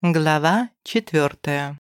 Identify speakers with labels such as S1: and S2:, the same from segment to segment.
S1: Глава четвертая.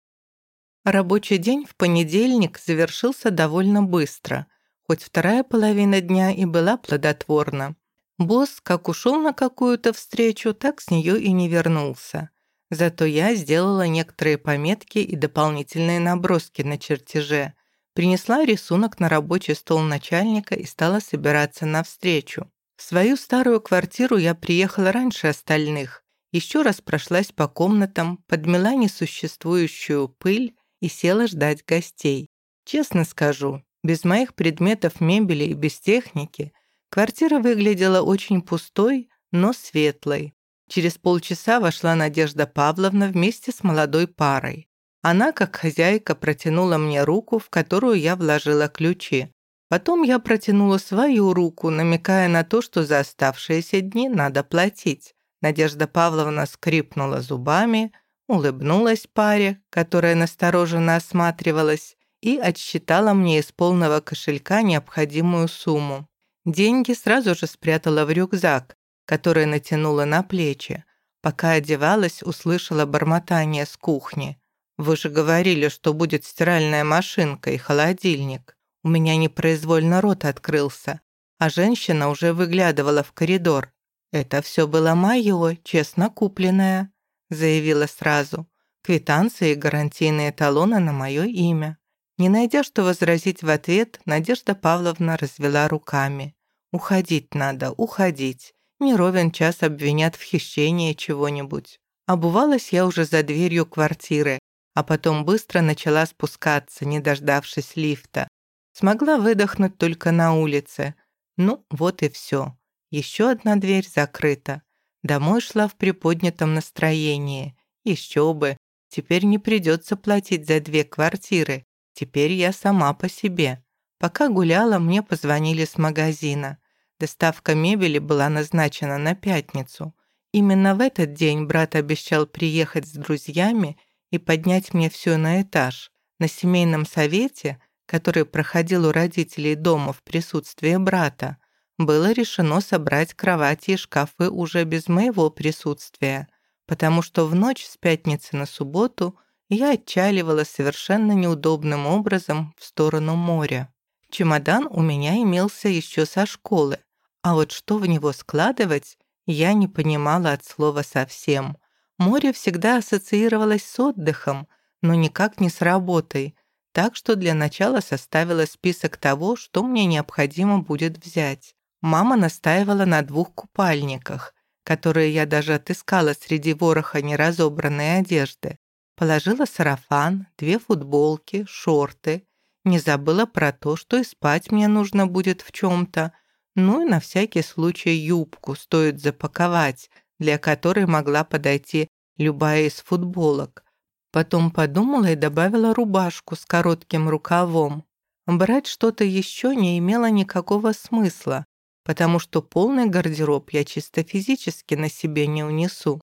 S1: Рабочий день в понедельник завершился довольно быстро, хоть вторая половина дня и была плодотворна. Босс как ушел на какую-то встречу, так с нее и не вернулся. Зато я сделала некоторые пометки и дополнительные наброски на чертеже, принесла рисунок на рабочий стол начальника и стала собираться на встречу. В свою старую квартиру я приехала раньше остальных, еще раз прошлась по комнатам, подмела несуществующую пыль и села ждать гостей. Честно скажу, без моих предметов мебели и без техники квартира выглядела очень пустой, но светлой. Через полчаса вошла Надежда Павловна вместе с молодой парой. Она, как хозяйка, протянула мне руку, в которую я вложила ключи. Потом я протянула свою руку, намекая на то, что за оставшиеся дни надо платить. Надежда Павловна скрипнула зубами, улыбнулась паре, которая настороженно осматривалась, и отсчитала мне из полного кошелька необходимую сумму. Деньги сразу же спрятала в рюкзак, который натянула на плечи. Пока одевалась, услышала бормотание с кухни. «Вы же говорили, что будет стиральная машинка и холодильник». У меня непроизвольно рот открылся, а женщина уже выглядывала в коридор, «Это все было мое, честно купленное», — заявила сразу. «Квитанции и гарантийные талоны на мое имя». Не найдя, что возразить в ответ, Надежда Павловна развела руками. «Уходить надо, уходить. Не ровен час обвинят в хищении чего-нибудь». Обувалась я уже за дверью квартиры, а потом быстро начала спускаться, не дождавшись лифта. Смогла выдохнуть только на улице. Ну, вот и все. Еще одна дверь закрыта. Домой шла в приподнятом настроении. Еще бы. Теперь не придется платить за две квартиры. Теперь я сама по себе. Пока гуляла, мне позвонили с магазина. Доставка мебели была назначена на пятницу. Именно в этот день брат обещал приехать с друзьями и поднять мне все на этаж. На семейном совете, который проходил у родителей дома в присутствии брата, было решено собрать кровати и шкафы уже без моего присутствия, потому что в ночь с пятницы на субботу я отчаливала совершенно неудобным образом в сторону моря. Чемодан у меня имелся еще со школы, а вот что в него складывать, я не понимала от слова совсем. Море всегда ассоциировалось с отдыхом, но никак не с работой, так что для начала составила список того, что мне необходимо будет взять. Мама настаивала на двух купальниках, которые я даже отыскала среди вороха неразобранной одежды. Положила сарафан, две футболки, шорты. Не забыла про то, что и спать мне нужно будет в чем-то. Ну и на всякий случай юбку стоит запаковать, для которой могла подойти любая из футболок. Потом подумала и добавила рубашку с коротким рукавом. Брать что-то еще не имело никакого смысла потому что полный гардероб я чисто физически на себе не унесу.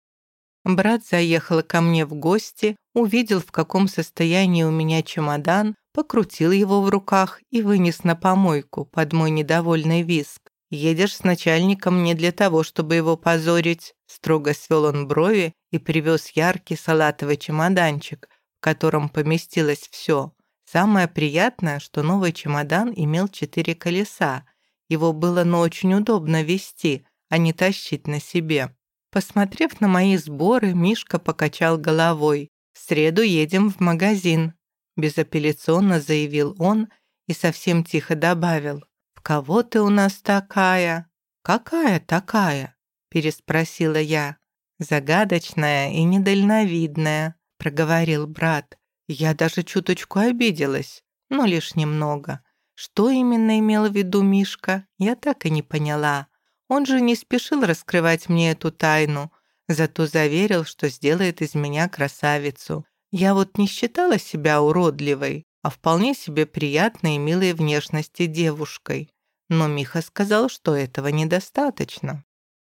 S1: Брат заехал ко мне в гости, увидел, в каком состоянии у меня чемодан, покрутил его в руках и вынес на помойку под мой недовольный виск. «Едешь с начальником не для того, чтобы его позорить», строго свел он брови и привез яркий салатовый чемоданчик, в котором поместилось все. Самое приятное, что новый чемодан имел четыре колеса, его было, но очень удобно вести, а не тащить на себе. Посмотрев на мои сборы, Мишка покачал головой. «В среду едем в магазин», – безапелляционно заявил он и совсем тихо добавил. «В кого ты у нас такая?» «Какая такая?» – переспросила я. «Загадочная и недальновидная», – проговорил брат. Я даже чуточку обиделась, но лишь немного. Что именно имел в виду Мишка, я так и не поняла. Он же не спешил раскрывать мне эту тайну, зато заверил, что сделает из меня красавицу. Я вот не считала себя уродливой, а вполне себе приятной и милой внешности девушкой. Но Миха сказал, что этого недостаточно.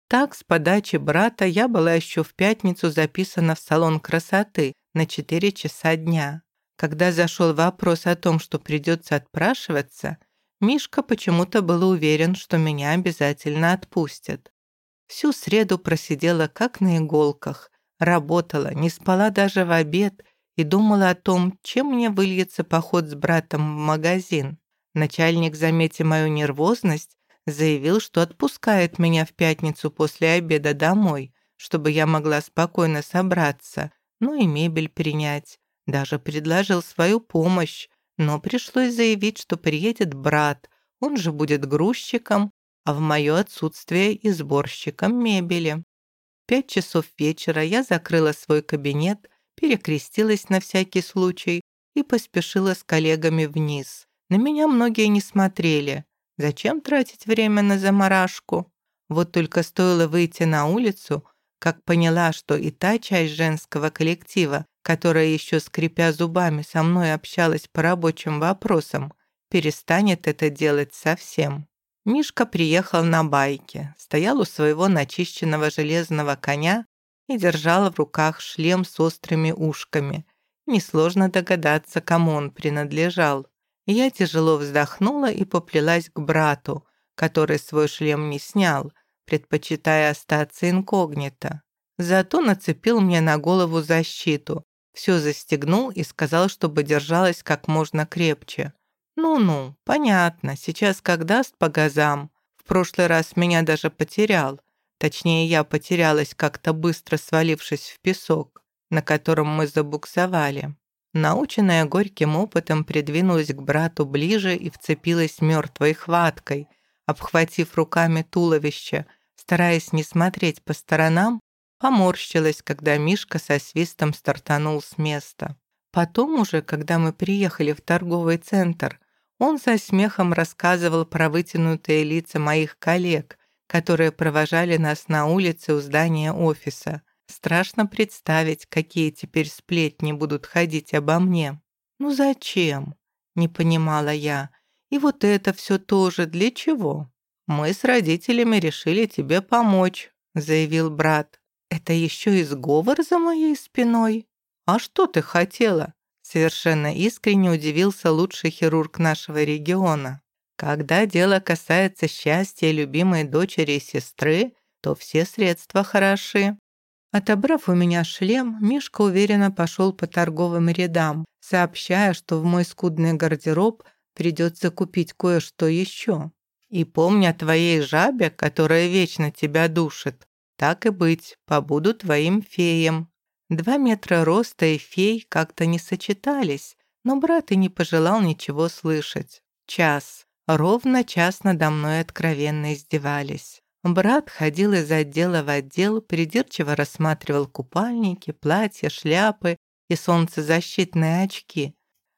S1: Так, с подачи брата я была еще в пятницу записана в салон красоты на 4 часа дня. Когда зашел вопрос о том, что придется отпрашиваться, Мишка почему-то был уверен, что меня обязательно отпустят. Всю среду просидела как на иголках, Работала, не спала даже в обед и думала о том, чем мне выльется поход с братом в магазин. Начальник, заметив мою нервозность, заявил, что отпускает меня в пятницу после обеда домой, чтобы я могла спокойно собраться, ну и мебель принять. Даже предложил свою помощь, но пришлось заявить, что приедет брат, он же будет грузчиком, а в мое отсутствие и сборщиком мебели. Пять часов вечера я закрыла свой кабинет, перекрестилась на всякий случай и поспешила с коллегами вниз. На меня многие не смотрели. Зачем тратить время на заморашку? Вот только стоило выйти на улицу, как поняла, что и та часть женского коллектива, которая еще скрипя зубами со мной общалась по рабочим вопросам, перестанет это делать совсем. Мишка приехал на байке, стоял у своего начищенного железного коня и держал в руках шлем с острыми ушками. Несложно догадаться, кому он принадлежал. Я тяжело вздохнула и поплелась к брату, который свой шлем не снял, предпочитая остаться инкогнито. Зато нацепил мне на голову защиту, все застегнул и сказал, чтобы держалась как можно крепче. «Ну-ну, понятно, сейчас как даст по газам. В прошлый раз меня даже потерял. Точнее, я потерялась как-то быстро свалившись в песок, на котором мы забуксовали. Наученная горьким опытом придвинулась к брату ближе и вцепилась мертвой хваткой, обхватив руками туловище, стараясь не смотреть по сторонам, поморщилась, когда Мишка со свистом стартанул с места. Потом уже, когда мы приехали в торговый центр, он со смехом рассказывал про вытянутые лица моих коллег, которые провожали нас на улице у здания офиса. Страшно представить, какие теперь сплетни будут ходить обо мне. «Ну зачем?» — не понимала я. «И вот это все тоже для чего?» «Мы с родителями решили тебе помочь», — заявил брат. «Это еще и сговор за моей спиной?» «А что ты хотела?» Совершенно искренне удивился лучший хирург нашего региона. Когда дело касается счастья любимой дочери и сестры, то все средства хороши. Отобрав у меня шлем, Мишка уверенно пошел по торговым рядам, сообщая, что в мой скудный гардероб придется купить кое-что еще. И помни о твоей жабе, которая вечно тебя душит. Так и быть, побуду твоим феем. Два метра роста и фей как-то не сочетались, но брат и не пожелал ничего слышать. Час. Ровно час надо мной откровенно издевались. Брат ходил из отдела в отдел, придирчиво рассматривал купальники, платья, шляпы и солнцезащитные очки.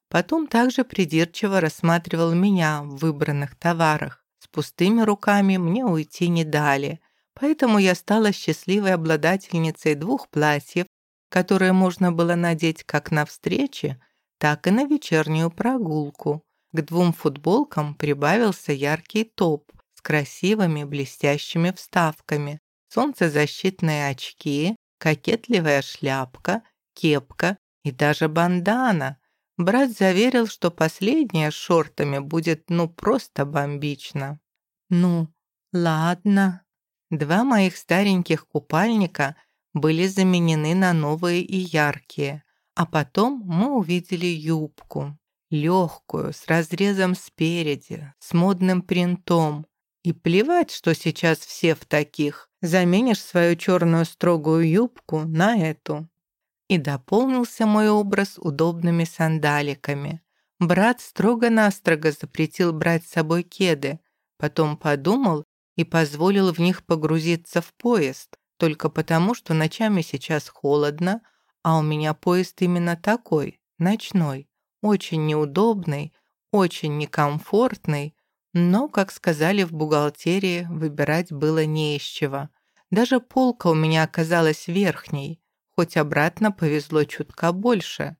S1: Потом также придирчиво рассматривал меня в выбранных товарах. С пустыми руками мне уйти не дали, поэтому я стала счастливой обладательницей двух платьев, которые можно было надеть как на встрече, так и на вечернюю прогулку. К двум футболкам прибавился яркий топ с красивыми блестящими вставками, солнцезащитные очки, кокетливая шляпка, кепка и даже бандана. Брат заверил, что последняя с шортами будет ну просто бомбично. Ну, ладно. Два моих стареньких купальника – были заменены на новые и яркие, а потом мы увидели юбку, легкую, с разрезом спереди, с модным принтом. И плевать, что сейчас все в таких, заменишь свою черную строгую юбку на эту. И дополнился мой образ удобными сандаликами. Брат строго-настрого запретил брать с собой кеды, потом подумал и позволил в них погрузиться в поезд, только потому, что ночами сейчас холодно, а у меня поезд именно такой, ночной, очень неудобный, очень некомфортный, но, как сказали в бухгалтерии, выбирать было не из чего. Даже полка у меня оказалась верхней, хоть обратно повезло чутка больше.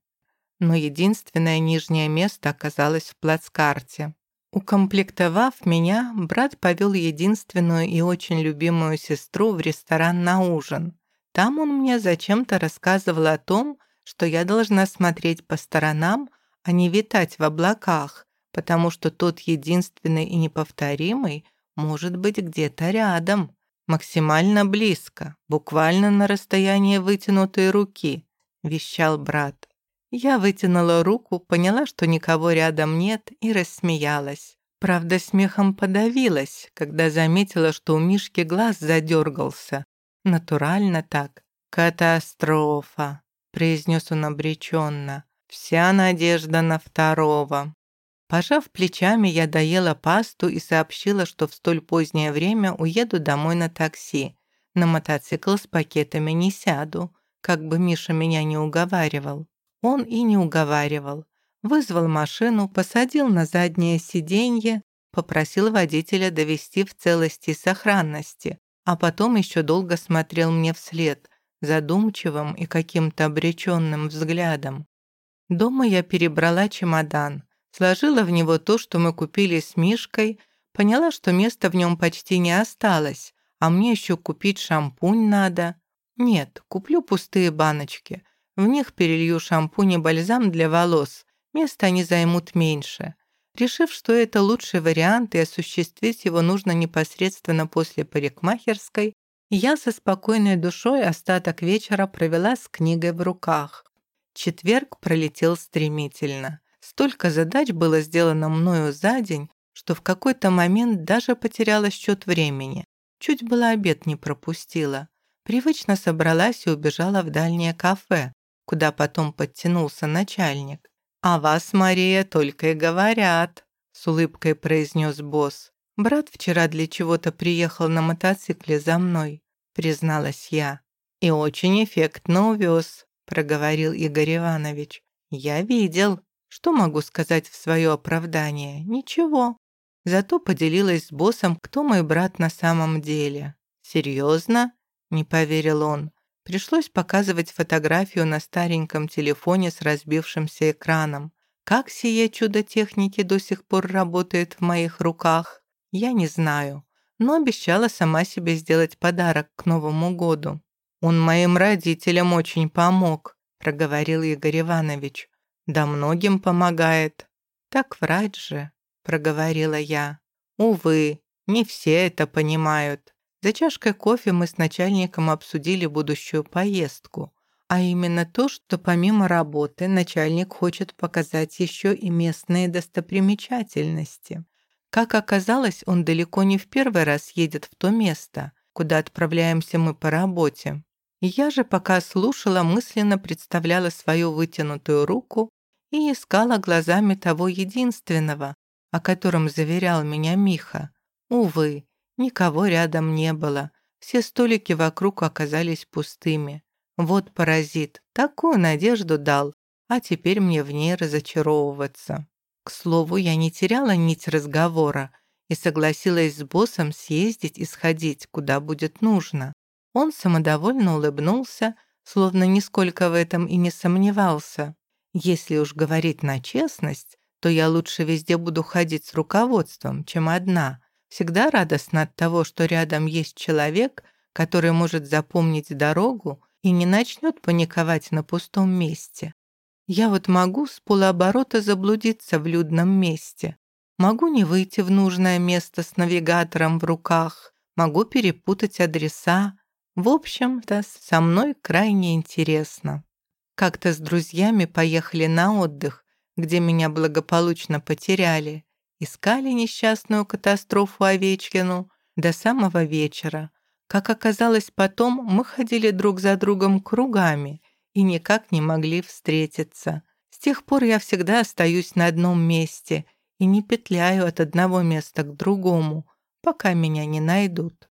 S1: Но единственное нижнее место оказалось в плацкарте. Укомплектовав меня, брат повел единственную и очень любимую сестру в ресторан на ужин. Там он мне зачем-то рассказывал о том, что я должна смотреть по сторонам, а не витать в облаках, потому что тот единственный и неповторимый может быть где-то рядом. максимально близко, буквально на расстоянии вытянутой руки», — вещал брат. Я вытянула руку, поняла, что никого рядом нет, и рассмеялась. Правда, смехом подавилась, когда заметила, что у Мишки глаз задергался. Натурально так. «Катастрофа», — произнес он обреченно. «Вся надежда на второго». Пожав плечами, я доела пасту и сообщила, что в столь позднее время уеду домой на такси. На мотоцикл с пакетами не сяду, как бы Миша меня не уговаривал. Он и не уговаривал вызвал машину, посадил на заднее сиденье, попросил водителя довести в целости и сохранности, а потом еще долго смотрел мне вслед, задумчивым и каким-то обреченным взглядом. Дома я перебрала чемодан, сложила в него то, что мы купили с Мишкой, поняла, что места в нем почти не осталось, а мне еще купить шампунь надо. Нет, куплю пустые баночки. В них перелью шампунь и бальзам для волос, Места они займут меньше. Решив, что это лучший вариант и осуществить его нужно непосредственно после парикмахерской, я со спокойной душой остаток вечера провела с книгой в руках. Четверг пролетел стремительно. Столько задач было сделано мною за день, что в какой-то момент даже потеряла счет времени. Чуть было обед не пропустила. Привычно собралась и убежала в дальнее кафе, куда потом подтянулся начальник. «О вас, Мария, только и говорят», — с улыбкой произнес босс. «Брат вчера для чего-то приехал на мотоцикле за мной», — призналась я. «И очень эффектно увез», — проговорил Игорь Иванович. «Я видел. Что могу сказать в свое оправдание? Ничего. Зато поделилась с боссом, кто мой брат на самом деле. Серьезно?» — не поверил он. Пришлось показывать фотографию на стареньком телефоне с разбившимся экраном. Как сие чудо техники до сих пор работает в моих руках, я не знаю, но обещала сама себе сделать подарок к Новому году. «Он моим родителям очень помог», — проговорил Игорь Иванович. «Да многим помогает». «Так врать же», — проговорила я. «Увы, не все это понимают. За чашкой кофе мы с начальником обсудили будущую поездку, а именно то, что помимо работы начальник хочет показать еще и местные достопримечательности. Как оказалось, он далеко не в первый раз едет в то место, куда отправляемся мы по работе. Я же пока слушала, мысленно представляла свою вытянутую руку и искала глазами того единственного, о котором заверял меня Миха. Увы, Никого рядом не было. Все столики вокруг оказались пустыми. Вот паразит, такую надежду дал, а теперь мне в ней разочаровываться. К слову, я не теряла нить разговора и согласилась с боссом съездить и сходить, куда будет нужно. Он самодовольно улыбнулся, словно нисколько в этом и не сомневался. Если уж говорить на честность, то я лучше везде буду ходить с руководством, чем одна, Всегда радостно от того, что рядом есть человек, который может запомнить дорогу и не начнет паниковать на пустом месте. Я вот могу с полуоборота заблудиться в людном месте. Могу не выйти в нужное место с навигатором в руках. Могу перепутать адреса. В общем-то, со мной крайне интересно. Как-то с друзьями поехали на отдых, где меня благополучно потеряли. Искали несчастную катастрофу Овечкину до самого вечера. Как оказалось потом, мы ходили друг за другом кругами и никак не могли встретиться. С тех пор я всегда остаюсь на одном месте и не петляю от одного места к другому, пока меня не найдут.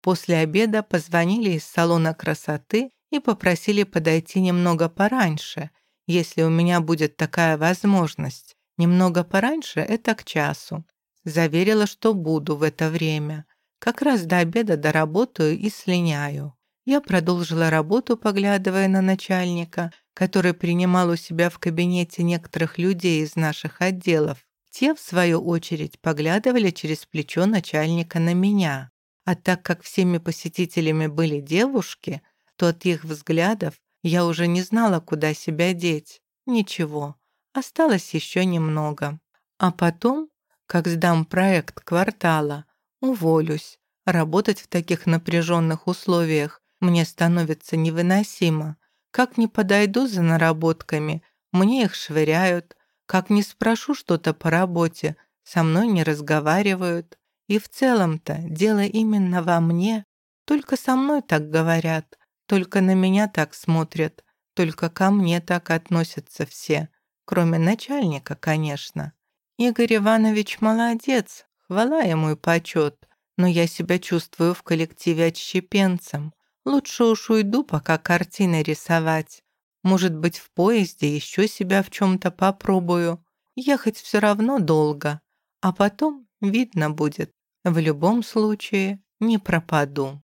S1: После обеда позвонили из салона красоты и попросили подойти немного пораньше, если у меня будет такая возможность, Немного пораньше — это к часу. Заверила, что буду в это время. Как раз до обеда доработаю и слиняю. Я продолжила работу, поглядывая на начальника, который принимал у себя в кабинете некоторых людей из наших отделов. Те, в свою очередь, поглядывали через плечо начальника на меня. А так как всеми посетителями были девушки, то от их взглядов я уже не знала, куда себя деть. Ничего, Осталось еще немного. А потом, как сдам проект квартала, уволюсь, Работать в таких напряженных условиях мне становится невыносимо. Как не подойду за наработками, мне их швыряют. Как не спрошу что-то по работе, со мной не разговаривают. И в целом-то дело именно во мне. Только со мной так говорят, только на меня так смотрят, только ко мне так относятся все, кроме начальника, конечно. Игорь Иванович молодец, хвала ему и почет, но я себя чувствую в коллективе отщепенцем. Лучше уж уйду, пока картины рисовать. Может быть, в поезде еще себя в чем-то попробую. Ехать все равно долго, а потом видно будет. В любом случае не пропаду.